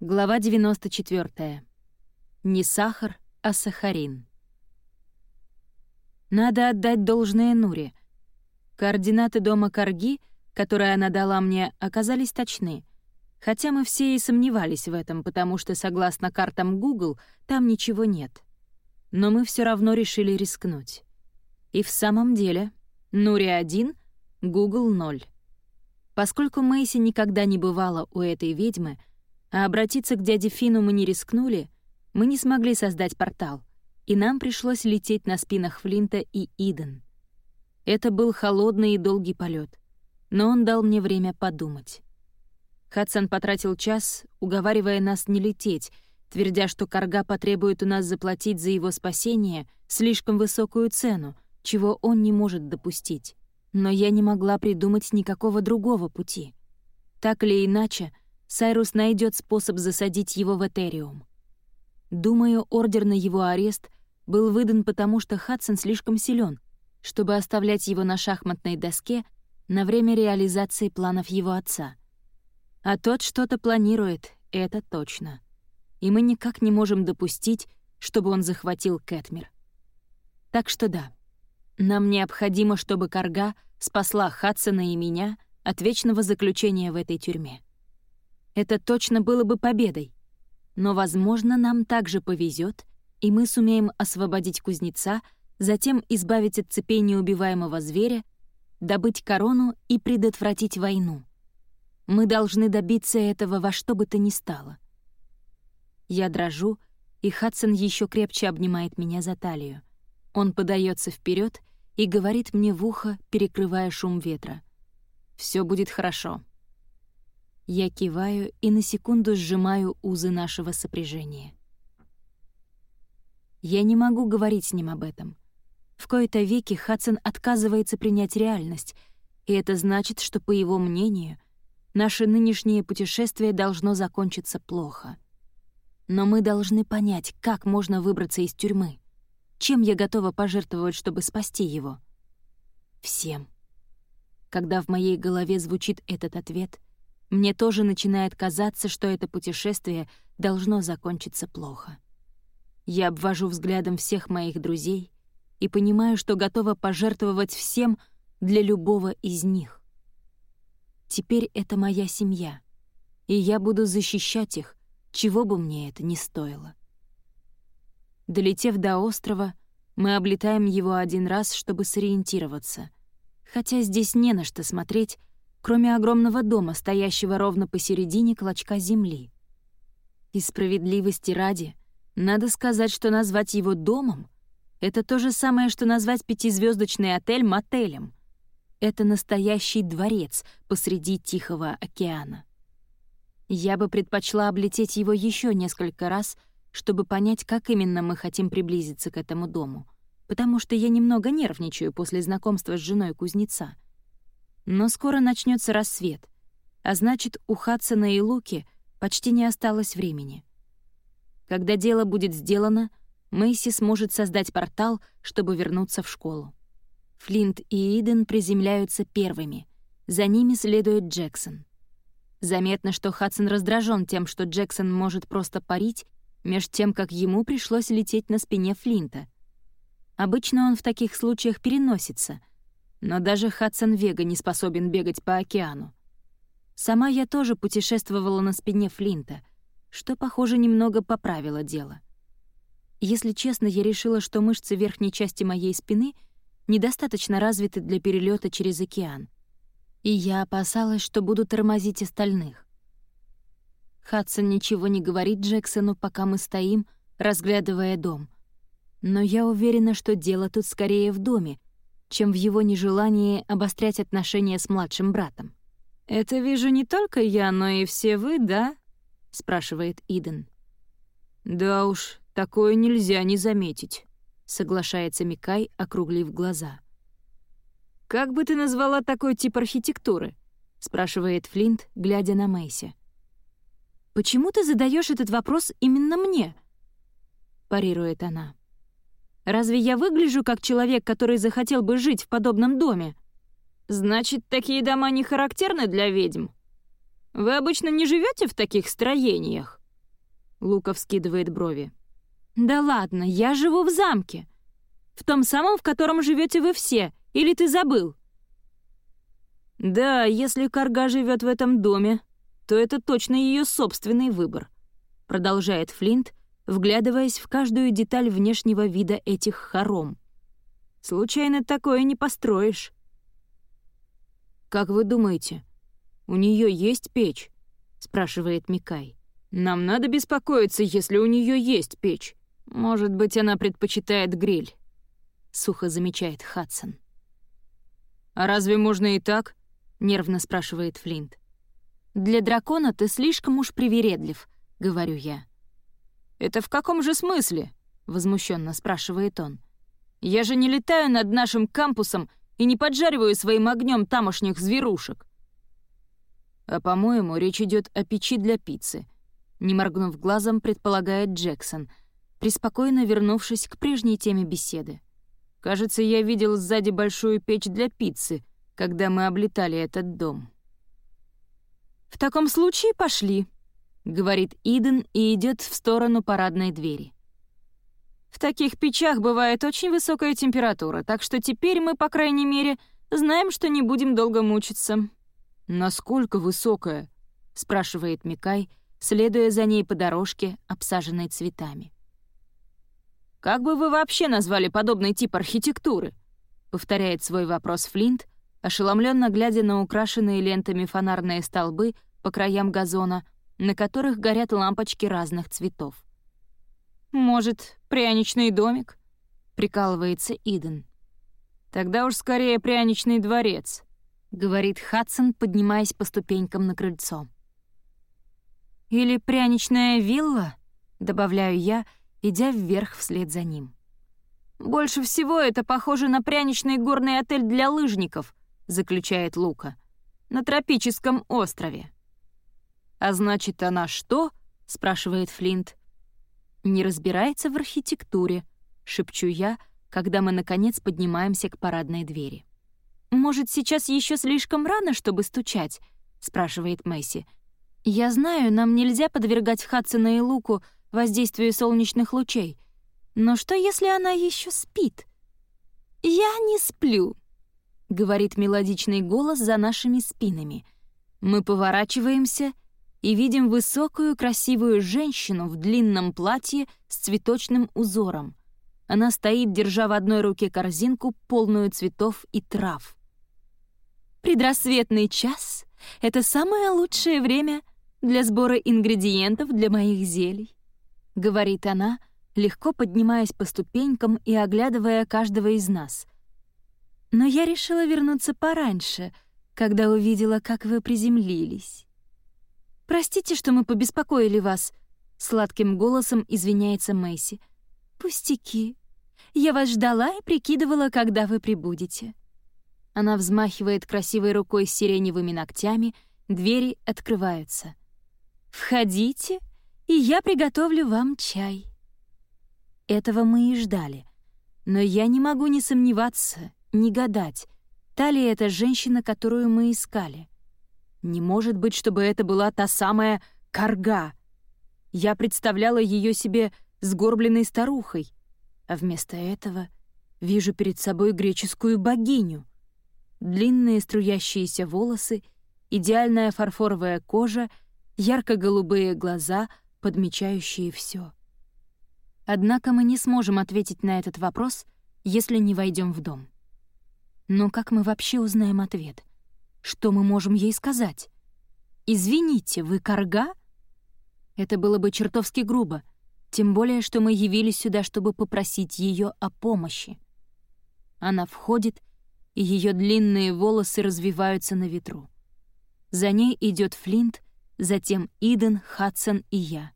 Глава 94. Не сахар, а сахарин. Надо отдать должное Нуре. Координаты дома Карги, которые она дала мне, оказались точны. Хотя мы все и сомневались в этом, потому что, согласно картам Google, там ничего нет. Но мы все равно решили рискнуть. И в самом деле, Нуре 1, Google 0. Поскольку Мэйси никогда не бывала у этой ведьмы, а обратиться к дяде Фину мы не рискнули, мы не смогли создать портал, и нам пришлось лететь на спинах Флинта и Иден. Это был холодный и долгий полет, но он дал мне время подумать. Хадсон потратил час, уговаривая нас не лететь, твердя, что Карга потребует у нас заплатить за его спасение слишком высокую цену, чего он не может допустить. Но я не могла придумать никакого другого пути. Так или иначе, Сайрус найдет способ засадить его в Этериум. Думаю, ордер на его арест был выдан потому, что Хадсон слишком силен, чтобы оставлять его на шахматной доске на время реализации планов его отца. А тот что-то планирует, это точно. И мы никак не можем допустить, чтобы он захватил Кэтмир. Так что да, нам необходимо, чтобы Карга спасла Хадсона и меня от вечного заключения в этой тюрьме. Это точно было бы победой. Но, возможно, нам также повезет, и мы сумеем освободить кузнеца, затем избавить от цепей неубиваемого зверя, добыть корону и предотвратить войну. Мы должны добиться этого во что бы то ни стало. Я дрожу, и Хадсон еще крепче обнимает меня за талию. Он подается вперед и говорит мне в ухо, перекрывая шум ветра. Все будет хорошо. Я киваю и на секунду сжимаю узы нашего сопряжения. Я не могу говорить с ним об этом. В кои-то веки Хадсон отказывается принять реальность, и это значит, что, по его мнению, наше нынешнее путешествие должно закончиться плохо. Но мы должны понять, как можно выбраться из тюрьмы. Чем я готова пожертвовать, чтобы спасти его? Всем. Когда в моей голове звучит этот ответ — мне тоже начинает казаться, что это путешествие должно закончиться плохо. Я обвожу взглядом всех моих друзей и понимаю, что готова пожертвовать всем для любого из них. Теперь это моя семья, и я буду защищать их, чего бы мне это ни стоило. Долетев до острова, мы облетаем его один раз, чтобы сориентироваться. Хотя здесь не на что смотреть, кроме огромного дома, стоящего ровно посередине клочка земли. И справедливости ради, надо сказать, что назвать его домом — это то же самое, что назвать пятизвездочный отель мотелем. Это настоящий дворец посреди Тихого океана. Я бы предпочла облететь его еще несколько раз, чтобы понять, как именно мы хотим приблизиться к этому дому, потому что я немного нервничаю после знакомства с женой кузнеца — но скоро начнется рассвет, а значит, у Хадсона и Луки почти не осталось времени. Когда дело будет сделано, Мэйси сможет создать портал, чтобы вернуться в школу. Флинт и Иден приземляются первыми, за ними следует Джексон. Заметно, что Хадсон раздражен тем, что Джексон может просто парить, меж тем, как ему пришлось лететь на спине Флинта. Обычно он в таких случаях переносится, но даже Хадсон Вега не способен бегать по океану. Сама я тоже путешествовала на спине Флинта, что, похоже, немного поправило дело. Если честно, я решила, что мышцы верхней части моей спины недостаточно развиты для перелета через океан, и я опасалась, что буду тормозить остальных. Хадсон ничего не говорит Джексону, пока мы стоим, разглядывая дом. Но я уверена, что дело тут скорее в доме, чем в его нежелании обострять отношения с младшим братом. «Это вижу не только я, но и все вы, да?» — спрашивает Иден. «Да уж, такое нельзя не заметить», — соглашается Микай, округлив глаза. «Как бы ты назвала такой тип архитектуры?» — спрашивает Флинт, глядя на Мэйси. «Почему ты задаешь этот вопрос именно мне?» — парирует она. Разве я выгляжу как человек, который захотел бы жить в подобном доме? Значит, такие дома не характерны для ведьм? Вы обычно не живете в таких строениях? Лука вскидывает брови. «Да ладно, я живу в замке. В том самом, в котором живете вы все. Или ты забыл?» «Да, если Карга живет в этом доме, то это точно ее собственный выбор», — продолжает Флинт, вглядываясь в каждую деталь внешнего вида этих хором. «Случайно такое не построишь». «Как вы думаете, у нее есть печь?» — спрашивает Микай. «Нам надо беспокоиться, если у нее есть печь. Может быть, она предпочитает гриль», — сухо замечает Хадсон. «А разве можно и так?» — нервно спрашивает Флинт. «Для дракона ты слишком уж привередлив», — говорю я. «Это в каком же смысле?» — возмущенно спрашивает он. «Я же не летаю над нашим кампусом и не поджариваю своим огнем тамошних зверушек». «А, по-моему, речь идет о печи для пиццы», — не моргнув глазом, предполагает Джексон, преспокойно вернувшись к прежней теме беседы. «Кажется, я видел сзади большую печь для пиццы, когда мы облетали этот дом». «В таком случае пошли», говорит Иден и идет в сторону парадной двери. В таких печах бывает очень высокая температура, так что теперь мы, по крайней мере, знаем, что не будем долго мучиться. «Насколько высокая?» — спрашивает Микай, следуя за ней по дорожке, обсаженной цветами. «Как бы вы вообще назвали подобный тип архитектуры?» — повторяет свой вопрос Флинт, ошеломленно глядя на украшенные лентами фонарные столбы по краям газона — на которых горят лампочки разных цветов. «Может, пряничный домик?» — прикалывается Иден. «Тогда уж скорее пряничный дворец», — говорит Хадсон, поднимаясь по ступенькам на крыльцо. «Или пряничная вилла?» — добавляю я, идя вверх вслед за ним. «Больше всего это похоже на пряничный горный отель для лыжников», — заключает Лука, — «на тропическом острове». «А значит, она что?» — спрашивает Флинт. «Не разбирается в архитектуре», — шепчу я, когда мы, наконец, поднимаемся к парадной двери. «Может, сейчас еще слишком рано, чтобы стучать?» — спрашивает Месси. «Я знаю, нам нельзя подвергать Хадсона и Луку воздействию солнечных лучей. Но что, если она еще спит?» «Я не сплю», — говорит мелодичный голос за нашими спинами. Мы поворачиваемся — и видим высокую красивую женщину в длинном платье с цветочным узором. Она стоит, держа в одной руке корзинку, полную цветов и трав. «Предрассветный час — это самое лучшее время для сбора ингредиентов для моих зелий», — говорит она, легко поднимаясь по ступенькам и оглядывая каждого из нас. «Но я решила вернуться пораньше, когда увидела, как вы приземлились. «Простите, что мы побеспокоили вас», — сладким голосом извиняется Мэйси. «Пустяки. Я вас ждала и прикидывала, когда вы прибудете». Она взмахивает красивой рукой с сиреневыми ногтями, двери открываются. «Входите, и я приготовлю вам чай». Этого мы и ждали. Но я не могу не сомневаться, не гадать, та ли это женщина, которую мы искали. Не может быть, чтобы это была та самая Карга. Я представляла ее себе сгорбленной старухой, а вместо этого вижу перед собой греческую богиню. Длинные струящиеся волосы, идеальная фарфоровая кожа, ярко-голубые глаза, подмечающие все. Однако мы не сможем ответить на этот вопрос, если не войдем в дом. Но как мы вообще узнаем ответ? Что мы можем ей сказать? «Извините, вы корга?» Это было бы чертовски грубо, тем более, что мы явились сюда, чтобы попросить ее о помощи. Она входит, и ее длинные волосы развиваются на ветру. За ней идет Флинт, затем Иден, Хадсон и я.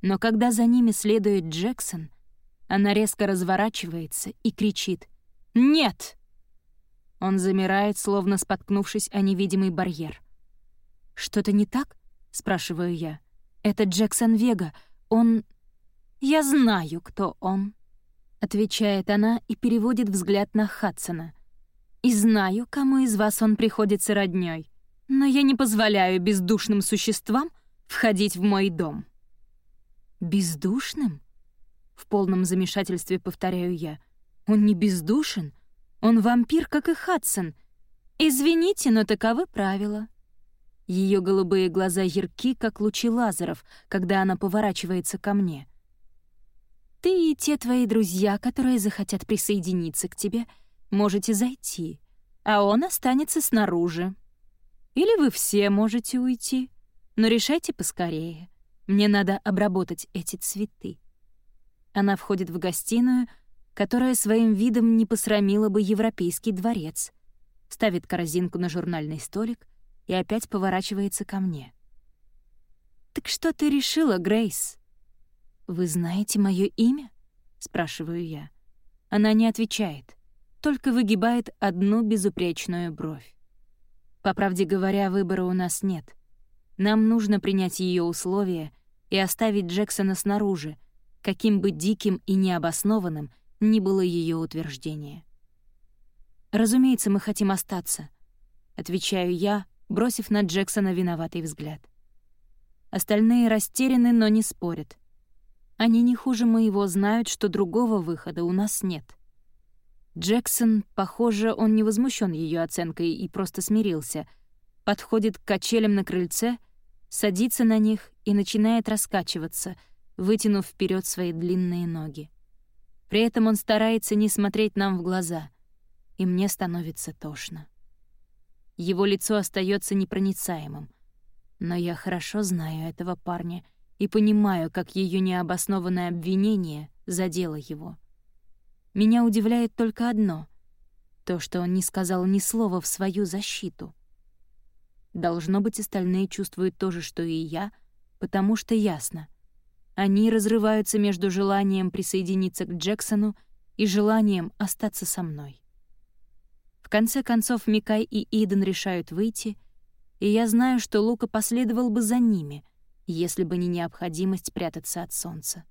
Но когда за ними следует Джексон, она резко разворачивается и кричит «Нет!» Он замирает, словно споткнувшись о невидимый барьер. «Что-то не так?» — спрашиваю я. «Это Джексон Вега. Он...» «Я знаю, кто он», — отвечает она и переводит взгляд на Хадсона. «И знаю, кому из вас он приходится роднёй. Но я не позволяю бездушным существам входить в мой дом». Бездушным? В полном замешательстве повторяю я. Он не бездушен. Он вампир, как и Хадсон. Извините, но таковы правила. Ее голубые глаза ярки, как лучи лазеров, когда она поворачивается ко мне. Ты и те твои друзья, которые захотят присоединиться к тебе, можете зайти, а он останется снаружи. Или вы все можете уйти, но решайте поскорее. Мне надо обработать эти цветы. Она входит в гостиную, которая своим видом не посрамила бы европейский дворец, ставит корзинку на журнальный столик и опять поворачивается ко мне. «Так что ты решила, Грейс?» «Вы знаете мое имя?» — спрашиваю я. Она не отвечает, только выгибает одну безупречную бровь. По правде говоря, выбора у нас нет. Нам нужно принять ее условия и оставить Джексона снаружи, каким бы диким и необоснованным ни было ее утверждение. «Разумеется, мы хотим остаться», — отвечаю я, бросив на Джексона виноватый взгляд. Остальные растеряны, но не спорят. Они не хуже моего знают, что другого выхода у нас нет. Джексон, похоже, он не возмущен ее оценкой и просто смирился, подходит к качелям на крыльце, садится на них и начинает раскачиваться, вытянув вперед свои длинные ноги. При этом он старается не смотреть нам в глаза, и мне становится тошно. Его лицо остается непроницаемым. Но я хорошо знаю этого парня и понимаю, как ее необоснованное обвинение задело его. Меня удивляет только одно — то, что он не сказал ни слова в свою защиту. Должно быть, остальные чувствуют то же, что и я, потому что ясно. Они разрываются между желанием присоединиться к Джексону и желанием остаться со мной. В конце концов, Микай и Иден решают выйти, и я знаю, что Лука последовал бы за ними, если бы не необходимость прятаться от солнца.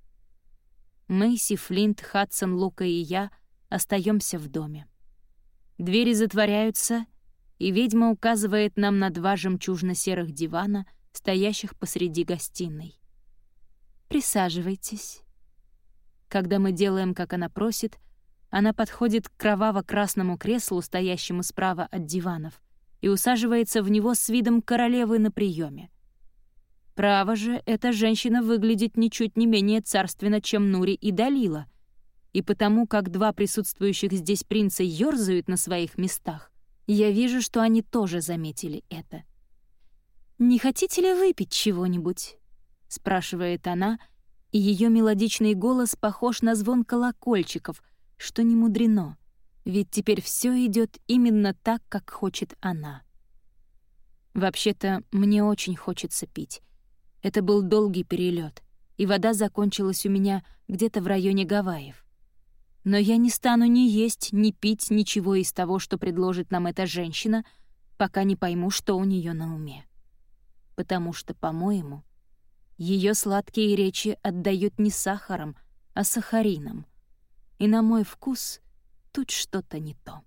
Мэйси, Флинт, Хадсон, Лука и я остаемся в доме. Двери затворяются, и ведьма указывает нам на два жемчужно-серых дивана, стоящих посреди гостиной. «Присаживайтесь». Когда мы делаем, как она просит, она подходит к кроваво-красному креслу, стоящему справа от диванов, и усаживается в него с видом королевы на приеме. Право же, эта женщина выглядит ничуть не менее царственно, чем Нури и Далила, и потому как два присутствующих здесь принца ёрзают на своих местах, я вижу, что они тоже заметили это. «Не хотите ли выпить чего-нибудь?» — спрашивает она, и ее мелодичный голос похож на звон колокольчиков — что не мудрено, ведь теперь все идет именно так, как хочет она. Вообще-то, мне очень хочется пить. Это был долгий перелет, и вода закончилась у меня где-то в районе Гавайев. Но я не стану ни есть, ни пить ничего из того, что предложит нам эта женщина, пока не пойму, что у нее на уме. Потому что, по-моему, ее сладкие речи отдают не сахаром, а сахарином — и на мой вкус тут что-то не то.